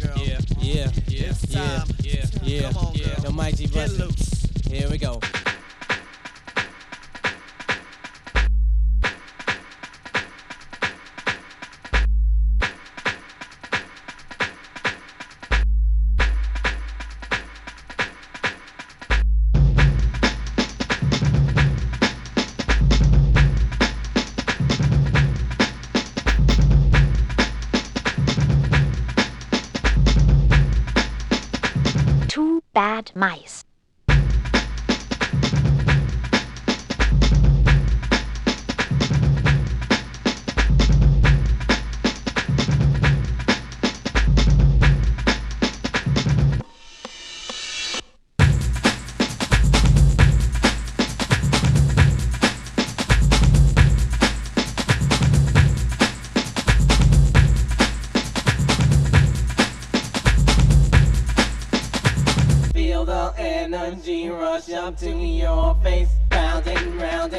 yeah, girl. Yeah, yeah, yeah, yeah, yeah, yeah. The Mighty Buzzin'. Here we go. bad mice. Energy rush up to your face, round and round.